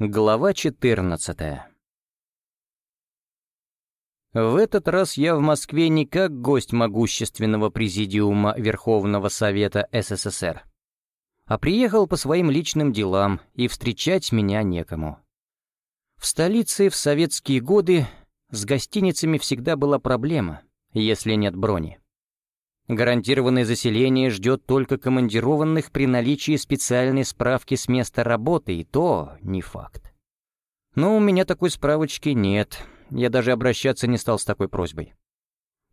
Глава 14 В этот раз я в Москве не как гость могущественного президиума Верховного Совета СССР, а приехал по своим личным делам, и встречать меня некому. В столице в советские годы с гостиницами всегда была проблема, если нет брони. Гарантированное заселение ждет только командированных при наличии специальной справки с места работы, и то не факт. Но у меня такой справочки нет, я даже обращаться не стал с такой просьбой.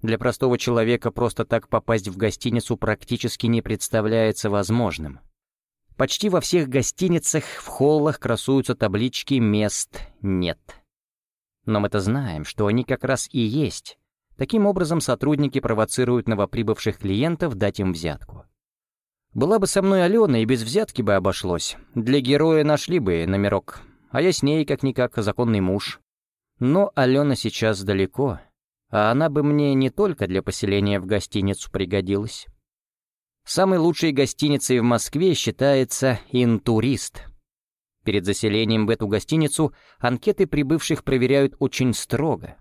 Для простого человека просто так попасть в гостиницу практически не представляется возможным. Почти во всех гостиницах в холлах красуются таблички «Мест нет». Но мы-то знаем, что они как раз и есть, Таким образом, сотрудники провоцируют новоприбывших клиентов дать им взятку. Была бы со мной Алена, и без взятки бы обошлось. Для героя нашли бы номерок. А я с ней, как-никак, законный муж. Но Алена сейчас далеко, а она бы мне не только для поселения в гостиницу пригодилась. Самой лучшей гостиницей в Москве считается «Интурист». Перед заселением в эту гостиницу анкеты прибывших проверяют очень строго,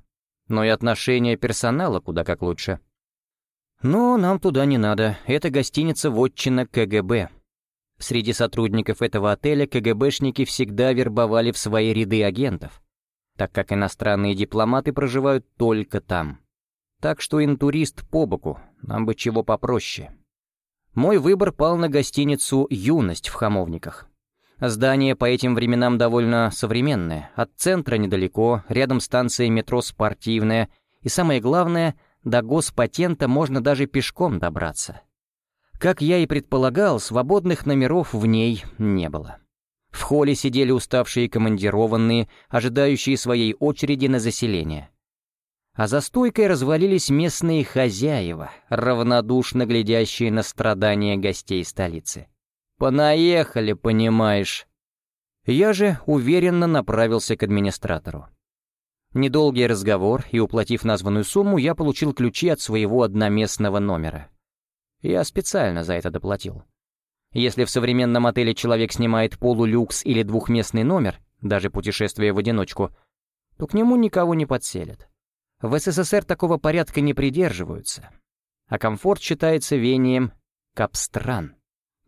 но и отношение персонала куда как лучше. Но нам туда не надо, это гостиница вотчина КГБ. Среди сотрудников этого отеля КГБшники всегда вербовали в свои ряды агентов, так как иностранные дипломаты проживают только там. Так что интурист по боку, нам бы чего попроще. Мой выбор пал на гостиницу «Юность» в Хамовниках. Здание по этим временам довольно современное, от центра недалеко, рядом станция метро «Спортивная», и самое главное, до госпатента можно даже пешком добраться. Как я и предполагал, свободных номеров в ней не было. В холле сидели уставшие командированные, ожидающие своей очереди на заселение. А за стойкой развалились местные хозяева, равнодушно глядящие на страдания гостей столицы. Понаехали, понимаешь. Я же уверенно направился к администратору. Недолгий разговор, и, уплатив названную сумму, я получил ключи от своего одноместного номера. Я специально за это доплатил. Если в современном отеле человек снимает полулюкс или двухместный номер, даже путешествие в одиночку, то к нему никого не подселят. В СССР такого порядка не придерживаются, а комфорт считается вением капстран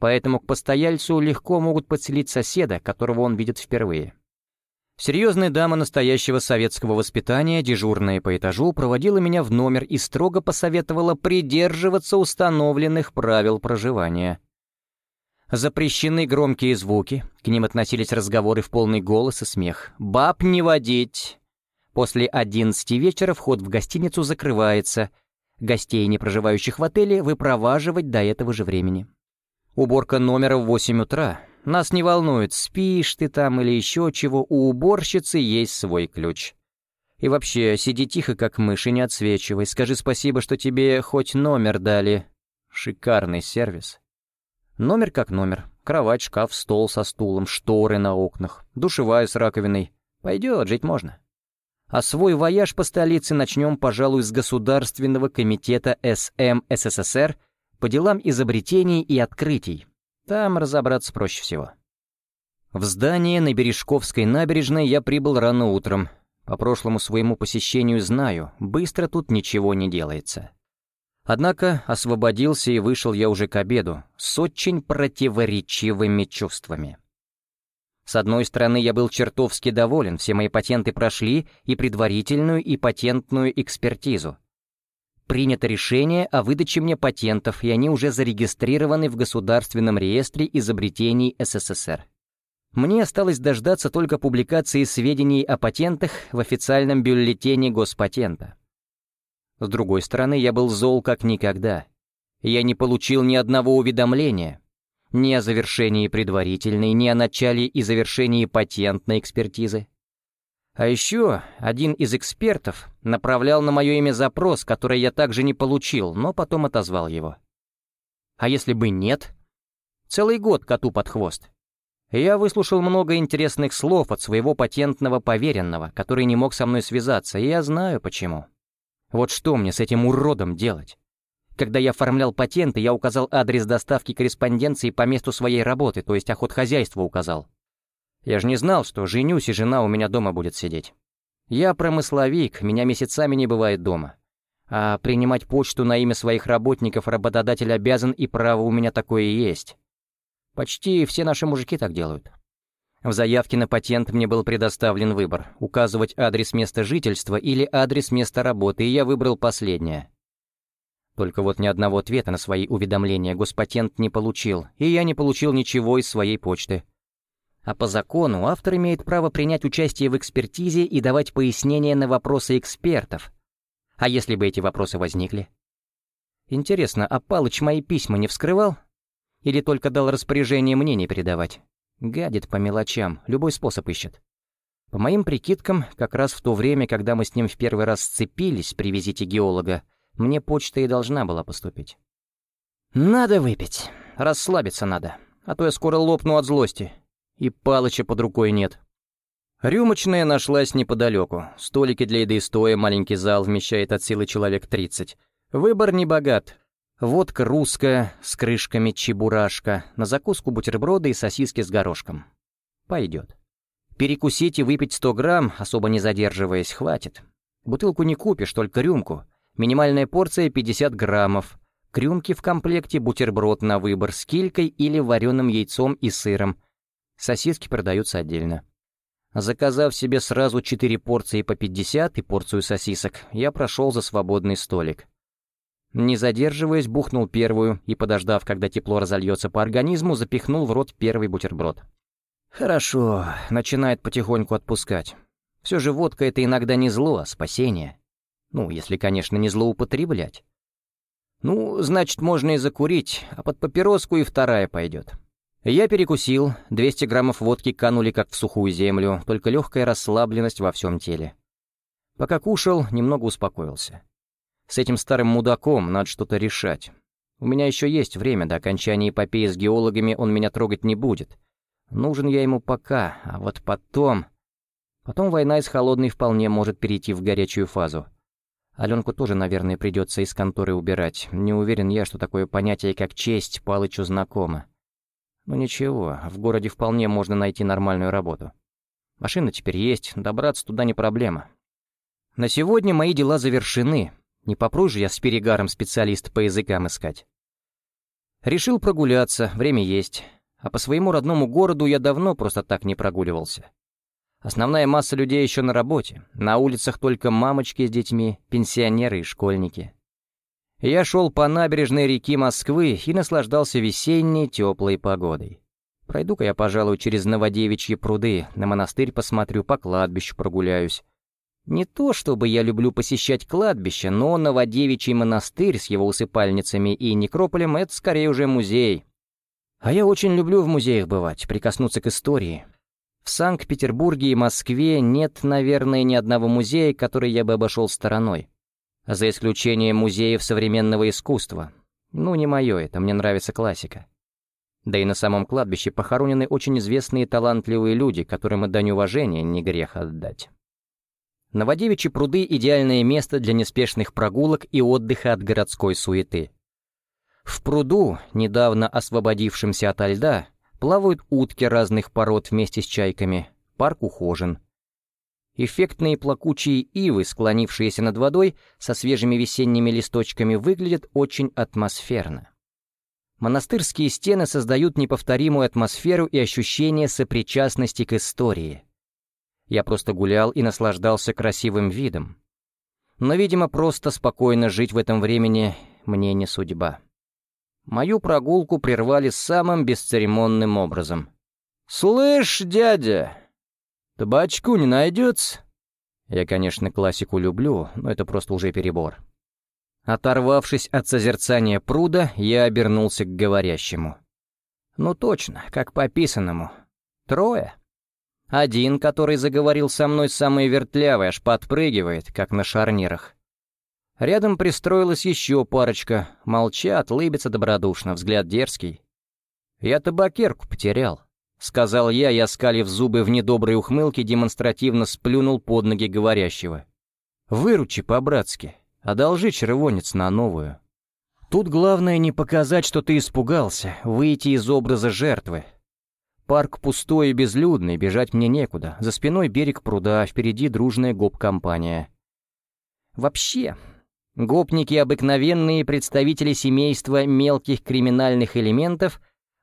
поэтому к постояльцу легко могут подселить соседа, которого он видит впервые. Серьезная дама настоящего советского воспитания, дежурная по этажу, проводила меня в номер и строго посоветовала придерживаться установленных правил проживания. Запрещены громкие звуки, к ним относились разговоры в полный голос и смех. «Баб не водить!» После одиннадцати вечера вход в гостиницу закрывается. Гостей, не проживающих в отеле, выпроваживать до этого же времени. Уборка номера в 8 утра. Нас не волнует, спишь ты там или еще чего, у уборщицы есть свой ключ. И вообще, сиди тихо, как мышь, и не отсвечивай. Скажи спасибо, что тебе хоть номер дали. Шикарный сервис. Номер как номер. Кровать, шкаф, стол со стулом, шторы на окнах, душевая с раковиной. Пойдет, жить можно. А свой вояж по столице начнем, пожалуй, с Государственного комитета СМ СССР — по делам изобретений и открытий. Там разобраться проще всего. В здание на Бережковской набережной я прибыл рано утром. По прошлому своему посещению знаю, быстро тут ничего не делается. Однако освободился и вышел я уже к обеду с очень противоречивыми чувствами. С одной стороны, я был чертовски доволен, все мои патенты прошли и предварительную, и патентную экспертизу принято решение о выдаче мне патентов, и они уже зарегистрированы в Государственном реестре изобретений СССР. Мне осталось дождаться только публикации сведений о патентах в официальном бюллетене Госпатента. С другой стороны, я был зол как никогда. Я не получил ни одного уведомления, ни о завершении предварительной, ни о начале и завершении патентной экспертизы. А еще один из экспертов направлял на мое имя запрос, который я также не получил, но потом отозвал его. А если бы нет? Целый год коту под хвост. Я выслушал много интересных слов от своего патентного поверенного, который не мог со мной связаться, и я знаю почему. Вот что мне с этим уродом делать? Когда я оформлял патенты, я указал адрес доставки корреспонденции по месту своей работы, то есть охотхозяйство указал. Я же не знал, что женюсь, и жена у меня дома будет сидеть. Я промысловик, меня месяцами не бывает дома. А принимать почту на имя своих работников работодатель обязан, и право у меня такое есть. Почти все наши мужики так делают. В заявке на патент мне был предоставлен выбор — указывать адрес места жительства или адрес места работы, и я выбрал последнее. Только вот ни одного ответа на свои уведомления госпатент не получил, и я не получил ничего из своей почты. А по закону автор имеет право принять участие в экспертизе и давать пояснения на вопросы экспертов. А если бы эти вопросы возникли? Интересно, а Палыч мои письма не вскрывал? Или только дал распоряжение мне не передавать? Гадит по мелочам, любой способ ищет. По моим прикидкам, как раз в то время, когда мы с ним в первый раз сцепились при визите геолога, мне почта и должна была поступить. Надо выпить, расслабиться надо, а то я скоро лопну от злости. И Палыча под рукой нет. Рюмочная нашлась неподалеку. Столики для еды стоя, маленький зал вмещает от силы человек 30. Выбор не богат. Водка русская, с крышками чебурашка, на закуску бутерброды и сосиски с горошком. Пойдет. Перекусить и выпить 100 грамм, особо не задерживаясь, хватит. Бутылку не купишь, только рюмку. Минимальная порция 50 граммов. К рюмке в комплекте бутерброд на выбор с килькой или вареным яйцом и сыром. Сосиски продаются отдельно. Заказав себе сразу четыре порции по 50 и порцию сосисок, я прошел за свободный столик. Не задерживаясь, бухнул первую и, подождав, когда тепло разольется по организму, запихнул в рот первый бутерброд. Хорошо, начинает потихоньку отпускать. Все же водка — это иногда не зло, а спасение. Ну, если, конечно, не злоупотреблять. Ну, значит, можно и закурить, а под папироску и вторая пойдет. Я перекусил, 200 граммов водки канули как в сухую землю, только легкая расслабленность во всем теле. Пока кушал, немного успокоился. С этим старым мудаком надо что-то решать. У меня еще есть время, до окончания эпопеи с геологами он меня трогать не будет. Нужен я ему пока, а вот потом... Потом война из холодной вполне может перейти в горячую фазу. Аленку тоже, наверное, придется из конторы убирать. Не уверен я, что такое понятие, как честь, Палычу знакомо. Ну ничего, в городе вполне можно найти нормальную работу. Машина теперь есть, добраться туда не проблема. На сегодня мои дела завершены. Не попру же я с перегаром специалист по языкам искать. Решил прогуляться, время есть. А по своему родному городу я давно просто так не прогуливался. Основная масса людей еще на работе. На улицах только мамочки с детьми, пенсионеры и школьники. Я шел по набережной реки Москвы и наслаждался весенней теплой погодой. Пройду-ка я, пожалуй, через Новодевичьи пруды, на монастырь посмотрю, по кладбищу прогуляюсь. Не то чтобы я люблю посещать кладбище, но Новодевичий монастырь с его усыпальницами и некрополем — это скорее уже музей. А я очень люблю в музеях бывать, прикоснуться к истории. В Санкт-Петербурге и Москве нет, наверное, ни одного музея, который я бы обошел стороной за исключением музеев современного искусства. Ну, не мое это, мне нравится классика. Да и на самом кладбище похоронены очень известные талантливые люди, которым и дань уважения не грех отдать. Новодевичьи пруды — идеальное место для неспешных прогулок и отдыха от городской суеты. В пруду, недавно освободившемся ото льда, плавают утки разных пород вместе с чайками, парк ухожен — Эффектные плакучие ивы, склонившиеся над водой, со свежими весенними листочками, выглядят очень атмосферно. Монастырские стены создают неповторимую атмосферу и ощущение сопричастности к истории. Я просто гулял и наслаждался красивым видом. Но, видимо, просто спокойно жить в этом времени мне не судьба. Мою прогулку прервали самым бесцеремонным образом. «Слышь, дядя!» Табачку не найдется?» Я, конечно, классику люблю, но это просто уже перебор. Оторвавшись от созерцания пруда, я обернулся к говорящему. «Ну точно, как по описанному. Трое. Один, который заговорил со мной самый вертлявый, аж подпрыгивает, как на шарнирах. Рядом пристроилась еще парочка, молчат, лыбятся добродушно, взгляд дерзкий. Я табакерку потерял. — сказал я, и, оскалив зубы в недоброй ухмылке, демонстративно сплюнул под ноги говорящего. «Выручи по-братски, одолжи червонец на новую. Тут главное не показать, что ты испугался, выйти из образа жертвы. Парк пустой и безлюдный, бежать мне некуда. За спиной берег пруда, впереди дружная гоп-компания. Вообще, гопники — обыкновенные представители семейства мелких криминальных элементов,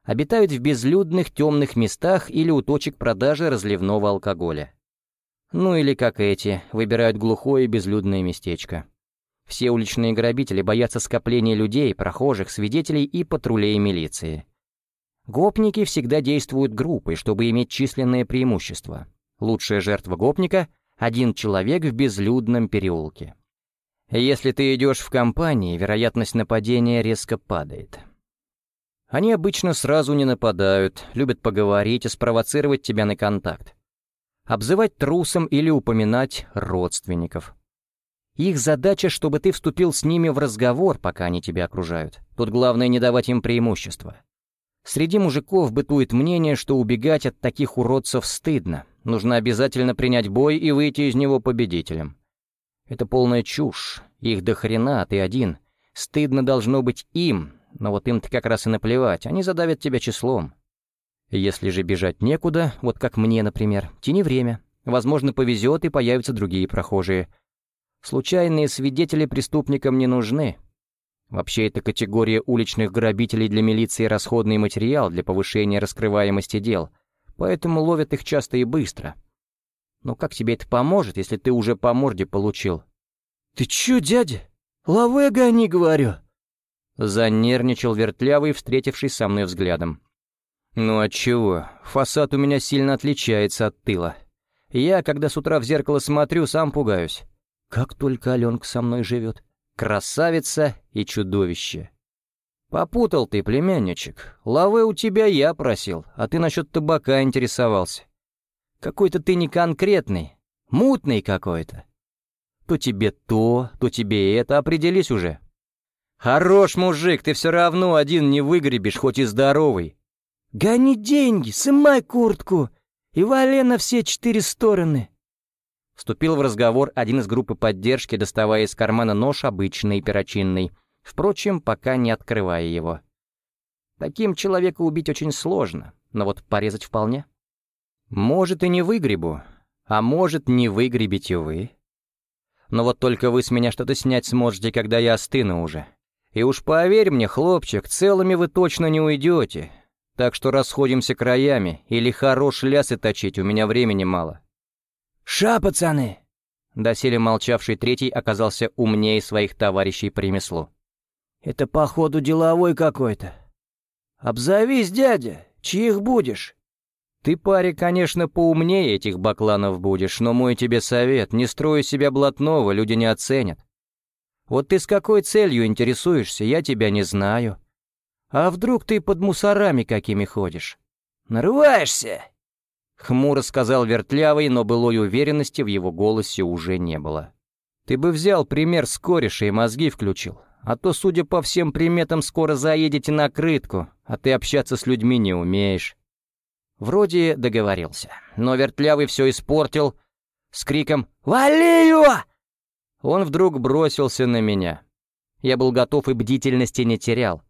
обитают в безлюдных темных местах или у точек продажи разливного алкоголя. Ну или, как эти, выбирают глухое безлюдное местечко. Все уличные грабители боятся скопления людей, прохожих, свидетелей и патрулей милиции. Гопники всегда действуют группой, чтобы иметь численное преимущество. Лучшая жертва гопника — один человек в безлюдном переулке. Если ты идешь в компании, вероятность нападения резко падает. Они обычно сразу не нападают, любят поговорить и спровоцировать тебя на контакт. Обзывать трусом или упоминать родственников. Их задача, чтобы ты вступил с ними в разговор, пока они тебя окружают. Тут главное не давать им преимущества. Среди мужиков бытует мнение, что убегать от таких уродцев стыдно. Нужно обязательно принять бой и выйти из него победителем. Это полная чушь. Их до хрена, ты один. Стыдно должно быть им, но вот им-то как раз и наплевать, они задавят тебя числом. Если же бежать некуда, вот как мне, например, тяни время. Возможно, повезет и появятся другие прохожие. Случайные свидетели преступникам не нужны. Вообще, эта категория уличных грабителей для милиции расходный материал для повышения раскрываемости дел, поэтому ловят их часто и быстро. Но как тебе это поможет, если ты уже по морде получил? «Ты чё, дядя? Лаве гони, говорю!» Занервничал вертлявый, встретившись со мной взглядом. «Ну отчего? Фасад у меня сильно отличается от тыла. Я, когда с утра в зеркало смотрю, сам пугаюсь. Как только Аленка со мной живет. Красавица и чудовище. Попутал ты, племянничек. Лавы у тебя я просил, а ты насчет табака интересовался. Какой-то ты не конкретный, мутный какой-то. То тебе то, то тебе это, определись уже. Хорош, мужик, ты все равно один не выгребешь, хоть и здоровый. Гони деньги, сымай куртку и вали на все четыре стороны. Вступил в разговор один из группы поддержки, доставая из кармана нож обычный, перочинный, впрочем, пока не открывая его. Таким человека убить очень сложно, но вот порезать вполне. Может, и не выгребу, а может, не выгребите вы. Но вот только вы с меня что-то снять сможете, когда я остыну уже. И уж поверь мне, хлопчик, целыми вы точно не уйдете. Так что расходимся краями, или хорош лясы точить, у меня времени мало. «Ша, пацаны!» Доселе молчавший третий оказался умнее своих товарищей по ремеслу. «Это, походу, деловой какой-то. Обзовись, дядя, чьих будешь?» «Ты, паре, конечно, поумнее этих бакланов будешь, но мой тебе совет, не строй себя блатного, люди не оценят. Вот ты с какой целью интересуешься, я тебя не знаю. А вдруг ты под мусорами какими ходишь? Нарываешься? Хмуро сказал Вертлявый, но былой уверенности в его голосе уже не было. «Ты бы взял пример с кореша и мозги включил, а то, судя по всем приметам, скоро заедете на крытку, а ты общаться с людьми не умеешь». Вроде договорился, но Вертлявый все испортил с криком «Вали его!». Он вдруг бросился на меня. Я был готов и бдительности не терял.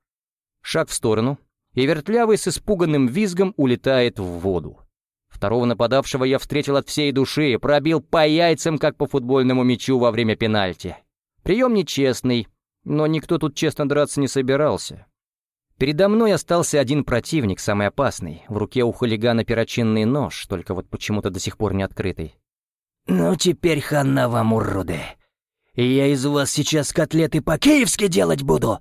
Шаг в сторону, и Вертлявый с испуганным визгом улетает в воду. Второго нападавшего я встретил от всей души, пробил по яйцам, как по футбольному мячу во время пенальти. Прием нечестный, но никто тут честно драться не собирался. Передо мной остался один противник, самый опасный. В руке у хулигана перочинный нож, только вот почему-то до сих пор не открытый. «Ну теперь хана вам, уроды! Я из вас сейчас котлеты по-киевски делать буду!»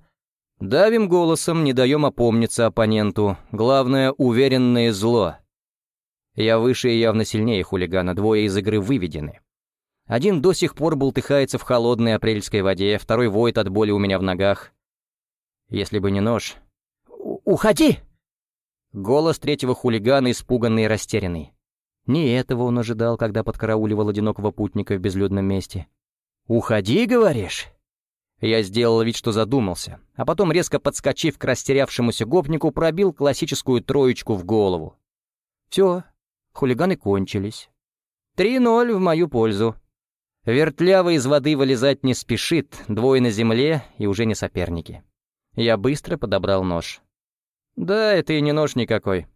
Давим голосом, не даем опомниться оппоненту. Главное — уверенное зло. Я выше и явно сильнее хулигана, двое из игры выведены. Один до сих пор бултыхается в холодной апрельской воде, второй воет от боли у меня в ногах. Если бы не нож... «Уходи!» Голос третьего хулигана, испуганный и растерянный. Не этого он ожидал, когда подкарауливал одинокого путника в безлюдном месте. «Уходи, говоришь?» Я сделал вид, что задумался, а потом, резко подскочив к растерявшемуся гопнику, пробил классическую троечку в голову. Все, хулиганы кончились. Три ноль в мою пользу. Вертлявый из воды вылезать не спешит, двое на земле и уже не соперники. Я быстро подобрал нож. Да, это и не нож никакой.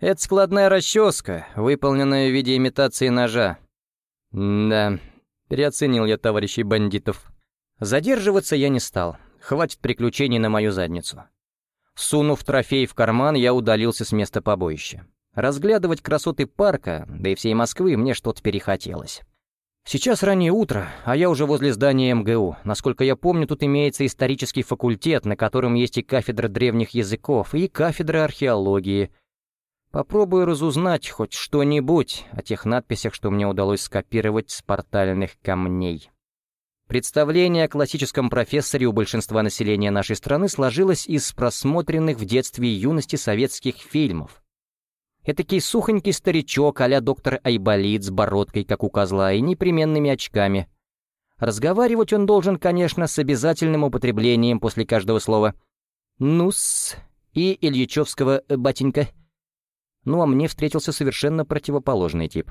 Это складная расческа, выполненная в виде имитации ножа. Да, переоценил я товарищей бандитов. Задерживаться я не стал. Хватит приключений на мою задницу. Сунув трофей в карман, я удалился с места побоища. Разглядывать красоты парка, да и всей Москвы, мне что-то перехотелось. Сейчас раннее утро, а я уже возле здания МГУ. Насколько я помню, тут имеется исторический факультет, на котором есть и кафедра древних языков, и кафедра археологии. Попробую разузнать хоть что-нибудь о тех надписях, что мне удалось скопировать с портальных камней. Представление о классическом профессоре у большинства населения нашей страны сложилось из просмотренных в детстве и юности советских фильмов. Этакий сухонький старичок а доктор Айболит с бородкой, как у козла, и непременными очками. Разговаривать он должен, конечно, с обязательным употреблением после каждого слова. «Ну-с» и Ильичевского «батенька». Ну а мне встретился совершенно противоположный тип.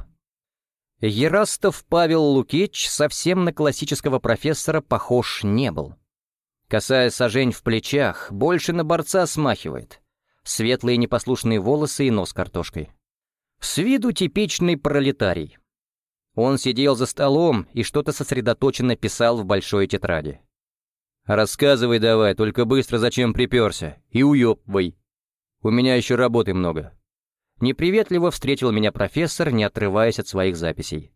Ерастов Павел Лукич совсем на классического профессора похож не был. Касая сажень в плечах, больше на борца смахивает — светлые непослушные волосы и нос картошкой. С виду типичный пролетарий. Он сидел за столом и что-то сосредоточенно писал в большой тетради. «Рассказывай давай, только быстро зачем приперся, и уебывай. У меня еще работы много». Неприветливо встретил меня профессор, не отрываясь от своих записей.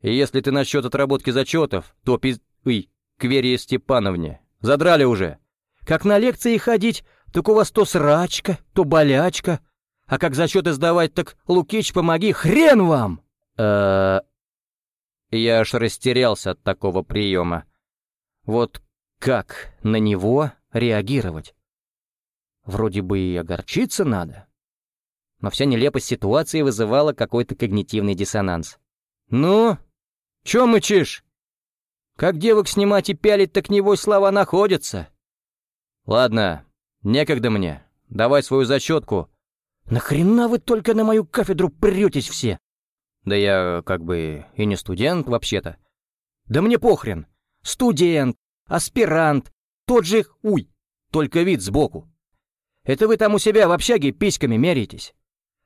«Если ты насчет отработки зачетов, то пиз... Ой, к Вере Степановне. Задрали уже. Как на лекции ходить, так у вас то срачка, то болячка. А как зачеты сдавать, так, Лукич, помоги, хрен вам!» э Я аж растерялся от такого приема. Вот как на него реагировать? Вроде бы и огорчиться надо. Но вся нелепость ситуации вызывала какой-то когнитивный диссонанс. «Ну? Чё мычишь? Как девок снимать и пялить, так небось слова находятся?» «Ладно, «Некогда мне. Давай свою зачетку». «Нахрена вы только на мою кафедру претесь все?» «Да я как бы и не студент вообще-то». «Да мне похрен. Студент, аспирант, тот же... Уй, только вид сбоку. Это вы там у себя в общаге письками меряетесь.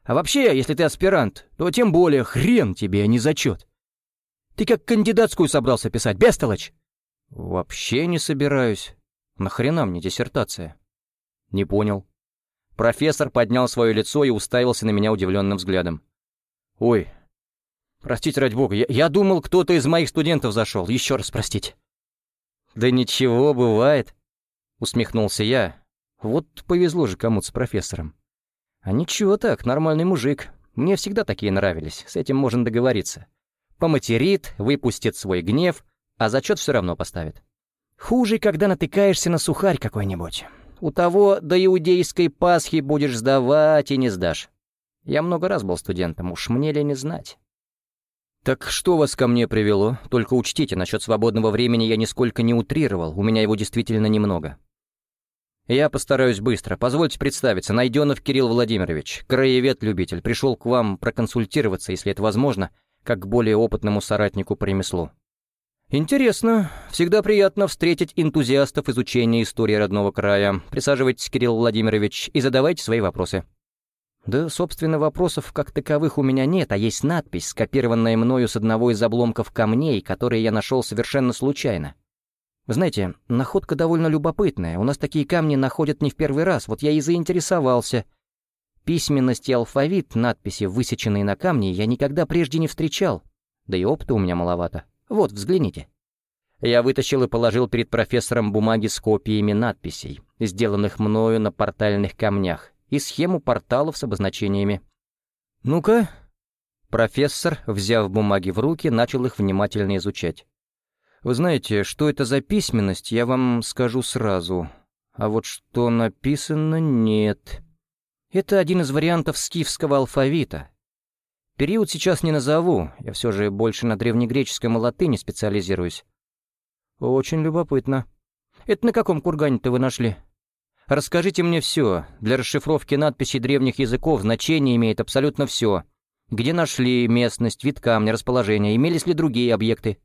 А вообще, если ты аспирант, то тем более хрен тебе, а не зачет. Ты как кандидатскую собрался писать, бестолочь?» «Вообще не собираюсь. Нахрена мне диссертация?» «Не понял». Профессор поднял свое лицо и уставился на меня удивленным взглядом. «Ой, простите, ради бога, я, я думал, кто-то из моих студентов зашел. Еще раз простите». «Да ничего, бывает», — усмехнулся я. «Вот повезло же кому-то с профессором». «А ничего так, нормальный мужик. Мне всегда такие нравились, с этим можно договориться. Поматерит, выпустит свой гнев, а зачет все равно поставит. Хуже, когда натыкаешься на сухарь какой-нибудь. У того до иудейской Пасхи будешь сдавать и не сдашь. Я много раз был студентом, уж мне ли не знать. «Так что вас ко мне привело? Только учтите, насчет свободного времени я нисколько не утрировал, у меня его действительно немного». «Я постараюсь быстро. Позвольте представиться. Найденов Кирилл Владимирович, краевед-любитель, пришел к вам проконсультироваться, если это возможно, как к более опытному соратнику по ремеслу. «Интересно. Всегда приятно встретить энтузиастов изучения истории родного края. Присаживайтесь, Кирилл Владимирович, и задавайте свои вопросы». Да, собственно, вопросов как таковых у меня нет, а есть надпись, скопированная мною с одного из обломков камней, которые я нашел совершенно случайно. Знаете, находка довольно любопытная. У нас такие камни находят не в первый раз, вот я и заинтересовался. Письменность и алфавит, надписи, высеченные на камне, я никогда прежде не встречал. Да и опыта у меня маловато. Вот, взгляните». Я вытащил и положил перед профессором бумаги с копиями надписей, сделанных мною на портальных камнях, и схему порталов с обозначениями. «Ну-ка». Профессор, взяв бумаги в руки, начал их внимательно изучать. «Вы знаете, что это за письменность, я вам скажу сразу. А вот что написано, нет. Это один из вариантов скифского алфавита, Период сейчас не назову, я все же больше на древнегреческом и латыни специализируюсь. Очень любопытно. Это на каком кургане-то вы нашли? Расскажите мне все. Для расшифровки надписей древних языков значение имеет абсолютно все. Где нашли местность, вид камня, расположение, имелись ли другие объекты?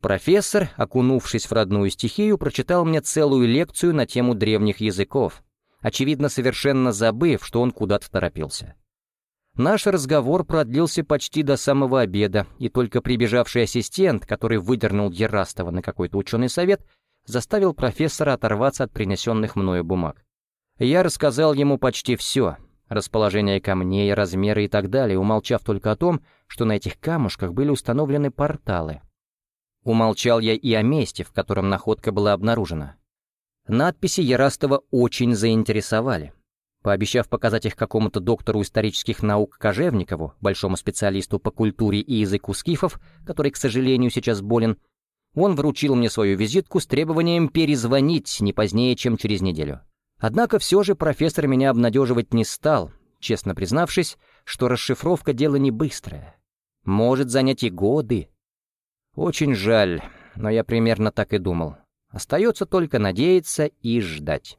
Профессор, окунувшись в родную стихию, прочитал мне целую лекцию на тему древних языков, очевидно, совершенно забыв, что он куда-то торопился. Наш разговор продлился почти до самого обеда, и только прибежавший ассистент, который выдернул Ерастова на какой-то ученый совет, заставил профессора оторваться от принесенных мною бумаг. Я рассказал ему почти все, расположение камней, размеры и так далее, умолчав только о том, что на этих камушках были установлены порталы. Умолчал я и о месте, в котором находка была обнаружена. Надписи Ярастова очень заинтересовали. Пообещав показать их какому-то доктору исторических наук Кожевникову, большому специалисту по культуре и языку скифов, который, к сожалению, сейчас болен, он вручил мне свою визитку с требованием перезвонить не позднее, чем через неделю. Однако все же профессор меня обнадеживать не стал, честно признавшись, что расшифровка — дело не быстрое. Может занять и годы. Очень жаль, но я примерно так и думал. Остается только надеяться и ждать.